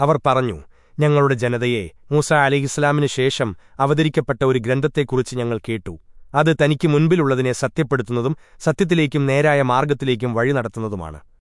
അവർ പറഞ്ഞു ഞങ്ങളുടെ ജനതയെ മൂസ അലിഹിസ്ലാമിനു ശേഷം അവതരിക്കപ്പെട്ട ഒരു ഗ്രന്ഥത്തെക്കുറിച്ച് ഞങ്ങൾ കേട്ടു. അത് തനിക്ക് മുൻപിലുള്ളതിനെ സത്യപ്പെടുത്തുന്നതും സത്യത്തിലേക്കും നേരായ മാർഗത്തിലേക്കും വഴി നടത്തുന്നതുമാണ്.